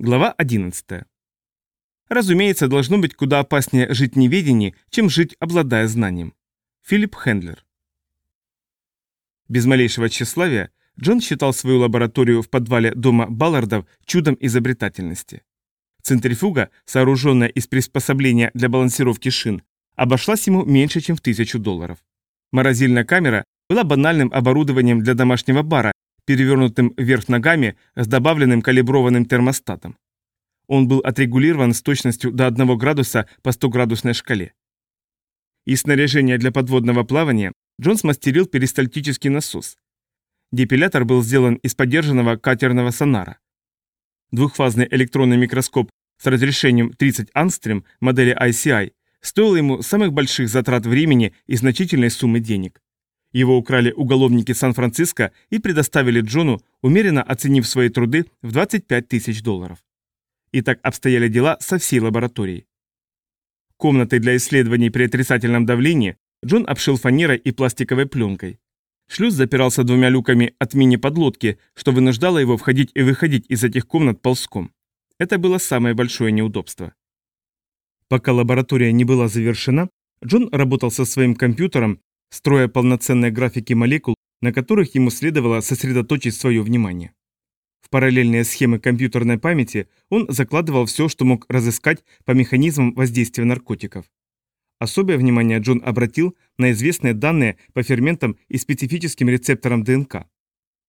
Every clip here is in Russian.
Глава 11. Разумеется, должно быть куда опаснее жить в неведении, чем жить, обладая знанием. Филипп Хендлер. Без малейшего тщеславия Джон считал свою лабораторию в подвале дома Баллардов чудом изобретательности. Центрифуга, сооруженная из приспособления для балансировки шин, обошлась ему меньше, чем в тысячу долларов. Морозильная камера была банальным оборудованием для домашнего бара, перевернутым вверх ногами с добавленным калиброванным термостатом. Он был отрегулирован с точностью до 1 градуса по 100-градусной шкале. Из снаряжения для подводного плавания Джон смастерил перистальтический насос. Депилятор был сделан из подержанного катерного сонара. Двухфазный электронный микроскоп с разрешением 30 ангстрем модели ICI стоил ему самых больших затрат времени и значительной суммы денег. Его украли уголовники Сан-Франциско и предоставили Джону, умеренно оценив свои труды в 25 тысяч долларов. И так обстояли дела со всей лабораторией. Комнатой для исследований при отрицательном давлении Джон обшил фанерой и пластиковой пленкой. Шлюз запирался двумя люками от мини-подлодки, что вынуждало его входить и выходить из этих комнат ползком. Это было самое большое неудобство. Пока лаборатория не была завершена, Джон работал со своим компьютером строя полноценные графики молекул, на которых ему следовало сосредоточить свое внимание. В параллельные схемы компьютерной памяти он закладывал все, что мог разыскать по механизмам воздействия наркотиков. Особое внимание Джон обратил на известные данные по ферментам и специфическим рецепторам ДНК.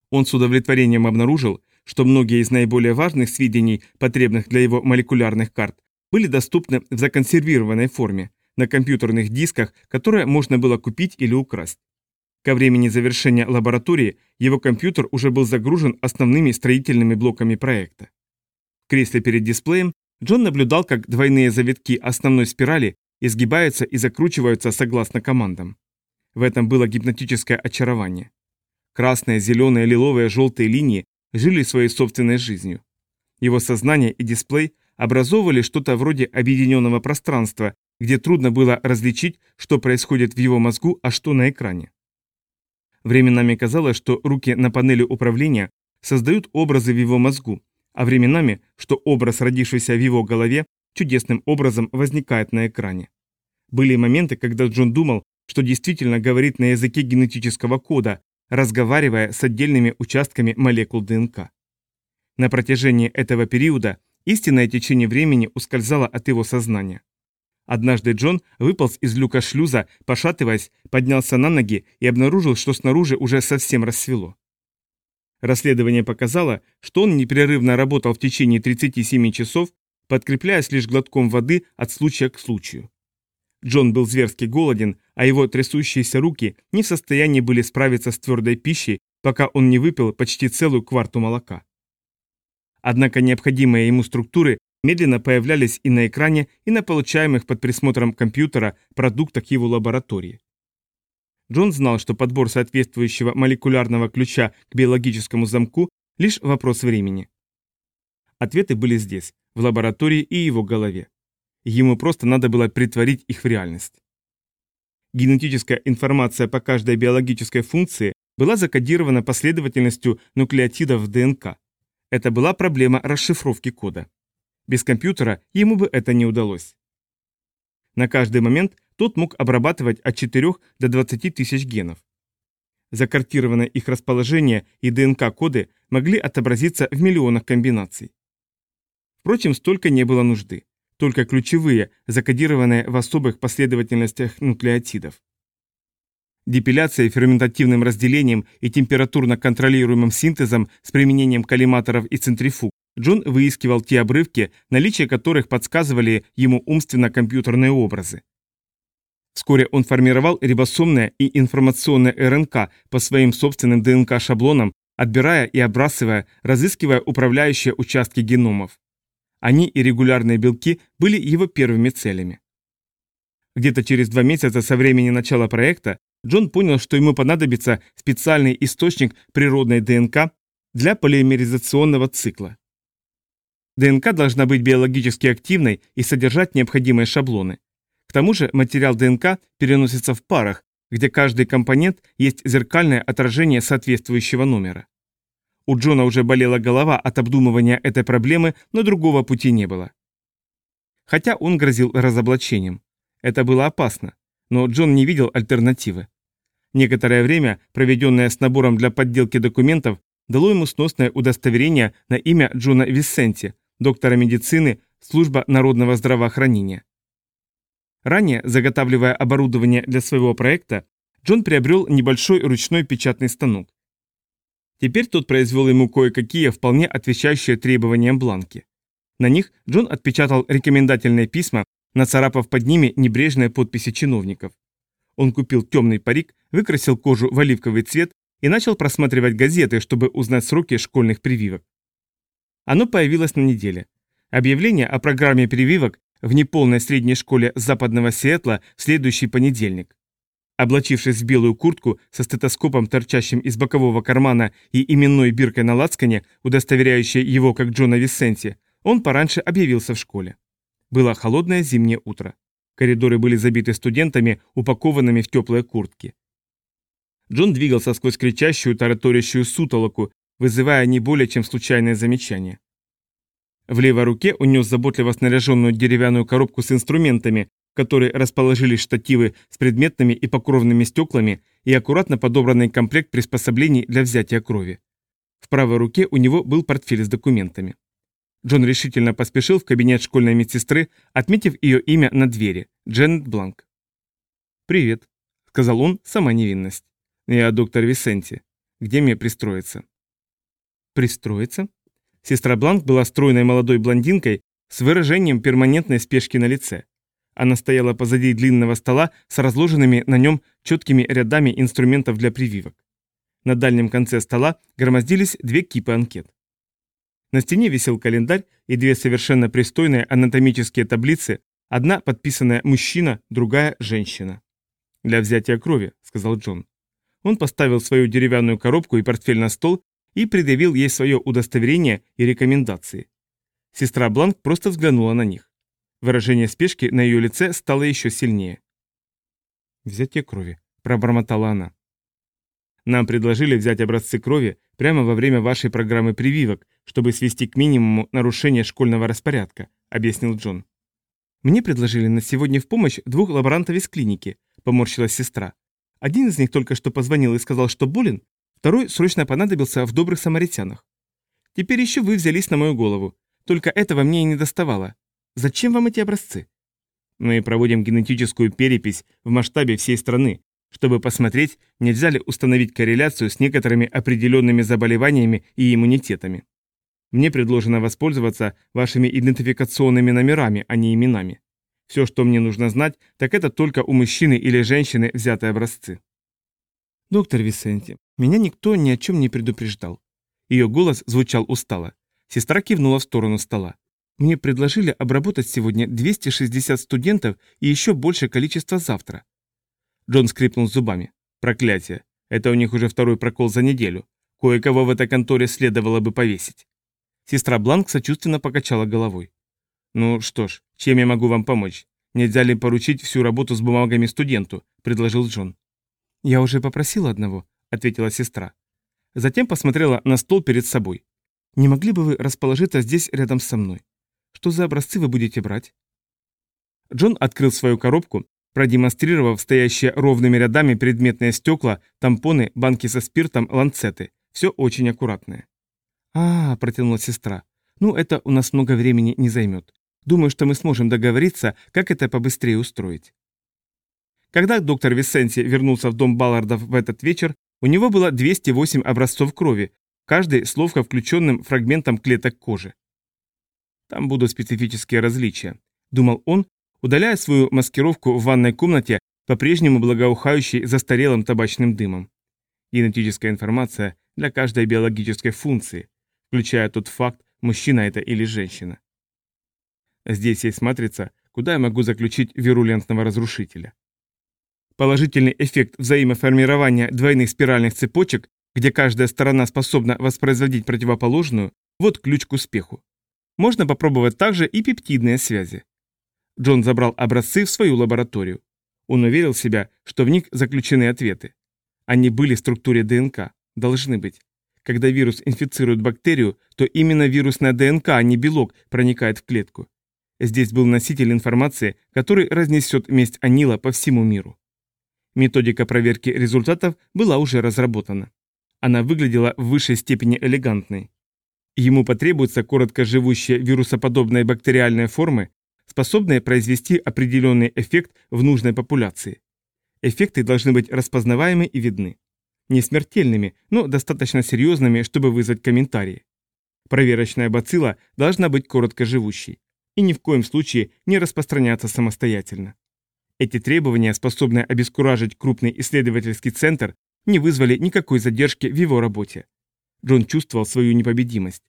Он с удовлетворением обнаружил, что многие из наиболее важных сведений, потребных для его молекулярных карт, были доступны в законсервированной форме, на компьютерных дисках, которые можно было купить или украсть. Ко времени завершения лаборатории его компьютер уже был загружен основными строительными блоками проекта. В кресле перед дисплеем Джон наблюдал, как двойные завитки основной спирали изгибаются и закручиваются согласно командам. В этом было гипнотическое очарование. Красные, зеленые, лиловые, желтые линии жили своей собственной жизнью. Его сознание и дисплей образовывали что-то вроде объединенного пространства, где трудно было различить, что происходит в его мозгу, а что на экране. Временами казалось, что руки на панели управления создают образы в его мозгу, а временами, что образ, родившийся в его голове, чудесным образом возникает на экране. Были моменты, когда Джон думал, что действительно говорит на языке генетического кода, разговаривая с отдельными участками молекул ДНК. На протяжении этого периода истинное течение времени ускользало от его сознания. Однажды Джон выполз из люка шлюза, пошатываясь, поднялся на ноги и обнаружил, что снаружи уже совсем рассвело. Расследование показало, что он непрерывно работал в течение 37 часов, подкрепляясь лишь глотком воды от случая к случаю. Джон был зверски голоден, а его трясущиеся руки не в состоянии были справиться с твердой пищей, пока он не выпил почти целую кварту молока. Однако необходимые ему структуры медленно появлялись и на экране, и на получаемых под присмотром компьютера продуктах его лаборатории. Джон знал, что подбор соответствующего молекулярного ключа к биологическому замку – лишь вопрос времени. Ответы были здесь, в лаборатории и его голове. Ему просто надо было притворить их в реальность. Генетическая информация по каждой биологической функции была закодирована последовательностью нуклеотидов в ДНК. Это была проблема расшифровки кода. Без компьютера ему бы это не удалось. На каждый момент тот мог обрабатывать от 4 до 20 тысяч генов. Закартированное их расположение и ДНК-коды могли отобразиться в миллионах комбинаций. Впрочем, столько не было нужды. Только ключевые, закодированные в особых последовательностях нуклеотидов. Депиляцией, ферментативным разделением и температурно контролируемым синтезом с применением коллиматоров и центрифуг Джон выискивал те обрывки, наличие которых подсказывали ему умственно-компьютерные образы. Вскоре он формировал рибосомное и информационное РНК по своим собственным ДНК-шаблонам, отбирая и отбрасывая, разыскивая управляющие участки геномов. Они и регулярные белки были его первыми целями. Где-то через два месяца со времени начала проекта Джон понял, что ему понадобится специальный источник природной ДНК для полимеризационного цикла. ДНК должна быть биологически активной и содержать необходимые шаблоны. К тому же материал ДНК переносится в парах, где каждый компонент есть зеркальное отражение соответствующего номера. У Джона уже болела голова от обдумывания этой проблемы, но другого пути не было. Хотя он грозил разоблачением. Это было опасно, но Джон не видел альтернативы. Некоторое время, проведенное с набором для подделки документов, дало ему сносное удостоверение на имя Джона Виссенти, доктора медицины, служба народного здравоохранения. Ранее, заготавливая оборудование для своего проекта, Джон приобрел небольшой ручной печатный станок. Теперь тот произвел ему кое-какие вполне отвечающие требованиям бланки. На них Джон отпечатал рекомендательные письма, нацарапав под ними небрежные подписи чиновников. Он купил темный парик, выкрасил кожу в оливковый цвет и начал просматривать газеты, чтобы узнать сроки школьных прививок. Оно появилось на неделе. Объявление о программе прививок в неполной средней школе западного Сиэтла в следующий понедельник. Облачившись в белую куртку со стетоскопом, торчащим из бокового кармана и именной биркой на лацкане, удостоверяющей его как Джона Виссенти, он пораньше объявился в школе. Было холодное зимнее утро. Коридоры были забиты студентами, упакованными в теплые куртки. Джон двигался сквозь кричащую, тараторящую сутолоку, вызывая не более чем случайное замечание. В левой руке унес заботливо снаряженную деревянную коробку с инструментами, в которой расположились штативы с предметными и покровными стеклами и аккуратно подобранный комплект приспособлений для взятия крови. В правой руке у него был портфель с документами. Джон решительно поспешил в кабинет школьной медсестры, отметив ее имя на двери – Дженнет Бланк. «Привет», – сказал он, сама невинность. «Я доктор Висенти. Где мне пристроиться?» «Пристроиться?» Сестра Бланк была стройной молодой блондинкой с выражением перманентной спешки на лице. Она стояла позади длинного стола с разложенными на нем четкими рядами инструментов для прививок. На дальнем конце стола громоздились две кипы анкет. На стене висел календарь и две совершенно пристойные анатомические таблицы, одна подписанная «мужчина», другая «женщина». «Для взятия крови», — сказал Джон. Он поставил свою деревянную коробку и портфель на стол и предъявил ей свое удостоверение и рекомендации. Сестра Бланк просто взглянула на них. Выражение спешки на ее лице стало еще сильнее. «Взятие крови», – пробормотала она. «Нам предложили взять образцы крови прямо во время вашей программы прививок, чтобы свести к минимуму нарушение школьного распорядка», – объяснил Джон. «Мне предложили на сегодня в помощь двух лаборантов из клиники», – поморщилась сестра. «Один из них только что позвонил и сказал, что болен, Второй срочно понадобился в добрых самаритянах. Теперь еще вы взялись на мою голову. Только этого мне и не доставало. Зачем вам эти образцы? Мы проводим генетическую перепись в масштабе всей страны, чтобы посмотреть, нельзя ли установить корреляцию с некоторыми определенными заболеваниями и иммунитетами. Мне предложено воспользоваться вашими идентификационными номерами, а не именами. Все, что мне нужно знать, так это только у мужчины или женщины взятые образцы. Доктор Висенти, меня никто ни о чем не предупреждал. Ее голос звучал устало. Сестра кивнула в сторону стола. Мне предложили обработать сегодня 260 студентов и еще большее количество завтра. Джон скрипнул зубами. Проклятие. Это у них уже второй прокол за неделю. Кое-кого в этой конторе следовало бы повесить. Сестра Бланк сочувственно покачала головой. «Ну что ж, чем я могу вам помочь? Нельзя ли поручить всю работу с бумагами студенту?» – предложил Джон. «Я уже попросил одного ответила сестра. Затем посмотрела на стол перед собой. «Не могли бы вы расположиться здесь рядом со мной? Что за образцы вы будете брать?» Джон открыл свою коробку, продемонстрировав стоящие ровными рядами предметные стекла, тампоны, банки со спиртом, ланцеты. Все очень аккуратное. «А, — протянула сестра, — ну это у нас много времени не займет. Думаю, что мы сможем договориться, как это побыстрее устроить». Когда доктор Висенси вернулся в дом Баллардов в этот вечер, у него было 208 образцов крови, каждый с ловко включенным фрагментом клеток кожи. Там будут специфические различия, думал он, удаляя свою маскировку в ванной комнате, по-прежнему благоухающей застарелым табачным дымом. Генетическая информация для каждой биологической функции, включая тот факт, мужчина это или женщина. Здесь есть матрица, куда я могу заключить вирулентного разрушителя. Положительный эффект взаимоформирования двойных спиральных цепочек, где каждая сторона способна воспроизводить противоположную, вот ключ к успеху. Можно попробовать также и пептидные связи. Джон забрал образцы в свою лабораторию. Он уверил себя, что в них заключены ответы. Они были в структуре ДНК. Должны быть. Когда вирус инфицирует бактерию, то именно вирусная ДНК, а не белок, проникает в клетку. Здесь был носитель информации, который разнесет месть Анила по всему миру. Методика проверки результатов была уже разработана. Она выглядела в высшей степени элегантной. Ему потребуются короткоживущие вирусоподобные бактериальные формы, способные произвести определенный эффект в нужной популяции. Эффекты должны быть распознаваемы и видны. Не смертельными, но достаточно серьезными, чтобы вызвать комментарии. Проверочная бацилла должна быть короткоживущей и ни в коем случае не распространяться самостоятельно. Эти требования, способные обескуражить крупный исследовательский центр, не вызвали никакой задержки в его работе. Джон чувствовал свою непобедимость.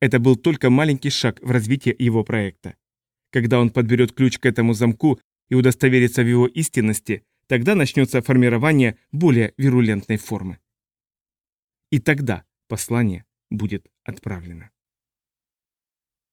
Это был только маленький шаг в развитии его проекта. Когда он подберет ключ к этому замку и удостоверится в его истинности, тогда начнется формирование более вирулентной формы. И тогда послание будет отправлено.